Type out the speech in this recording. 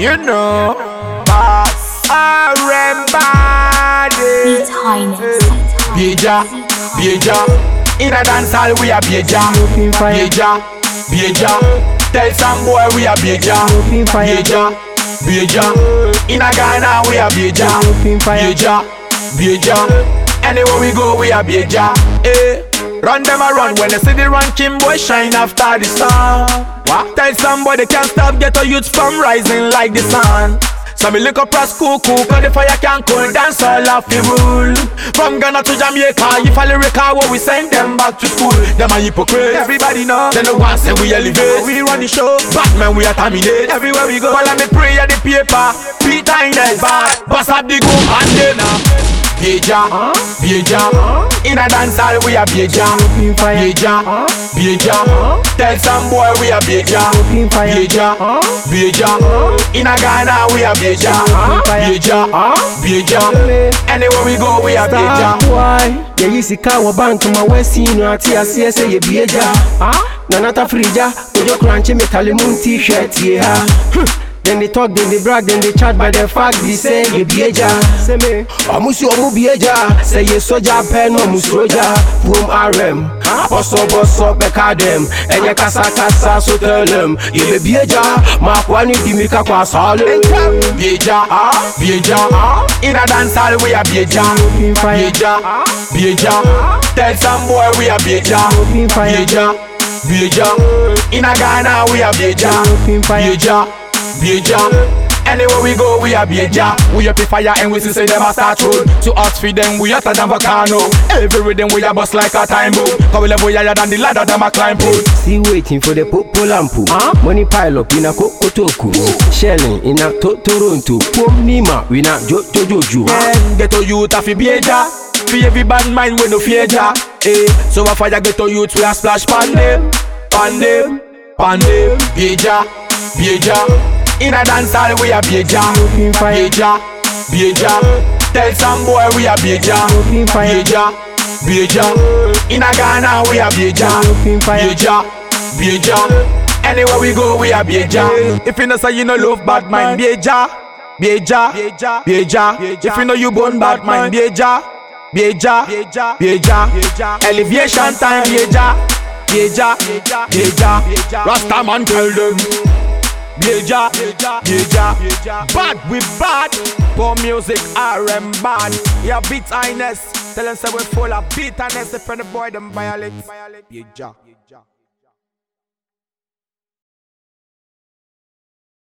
You know, boss, RM body. Beat Highness. Beja, Beja. In a dance hall we are Beja, Beja, Beja. Tell some boy we are Beja, Beja, Beja. In a Ghana we are Beja, Beja, Beja. Anywhere we go we are Beja. Eh. Run them a run when they see the ranking boy shine after the sun. What? Tell somebody can't stop get a youth from rising like the sun. So me look up as cool Cause the fire can cool dance all off the rule. From Ghana to Jamaica If I lyrical what we send them back to school. Them a hypocrite. Everybody know. They no want say we elevate. We run the show. Batman we are terminate Everywhere we go. Follow me pray at the paper. Peter in the bad Bust up the then Beja, Beja, in a dance hall we are Beja, Beja, Beja. Tell some boy we are Beja, Beja, Beja. In a Ghana we are Beja, Beja, Beja. Anywhere we go we are Beja. Yɛyi sika wɔ bank ma woasi no ate aseɛ sɛ yɛbie gya nanata firigya wodwo krankye metale mu nti hwɛ tie ha Hm. Then they talk, then they brag, then they chat by the fact they say you be a Say me, sí ọmú bí ẹja, say sọjà pẹ́ náà mú sọjà, boom RM, bọ́sọ̀bọ́sọ̀ bẹ́ka dem, ẹ̀yẹ kásákásá so tell them, yẹ bẹ bí ẹja, máa kọ́ ní dìmí kakọ́ àsálẹ̀. Beja, Beja. In a dance hall we are Beja, Beja, Beja. Tell some boy we are Beja, Beja, Beja. In a Ghana we are Beja, Beja, Beja. Anywhere we go, we are Beja. We up the fire and we see say them a start road. To us feed them, we hotter than volcano. Every rhythm we a bust like a time boom. Cause we level higher than the ladder them a climb pole. Still waiting for the popo lampu. Money pile up in a kokotoku. Shelling in a to Toronto. Pom Nima, we na jo jo jo jo. Eh, Ghetto youth a fi Beja. Fi every bad mind we no fear ja. Eh, so a fire ghetto youth we a splash pan them, pan them, pan them. Beja, Beja. In a dance hall we a Beja, Beja, Beja. Tell some boy we a Beja, Beja, Beja. In a Ghana we a Beja, Beja, Beja. Anywhere we go we a Beja. If you know say you no love bad mind, Beja, Beja, Beja. If you know you born bad mind, Beja, Beja, Beja. Elevation time, Beja, Beja, Beja. Rasta man tell them. Beja, Beja, bad we bad. Poor music, RM bad. Yeah, beat highness. Tell them say we full of bitterness. If any boy them violate, Beja.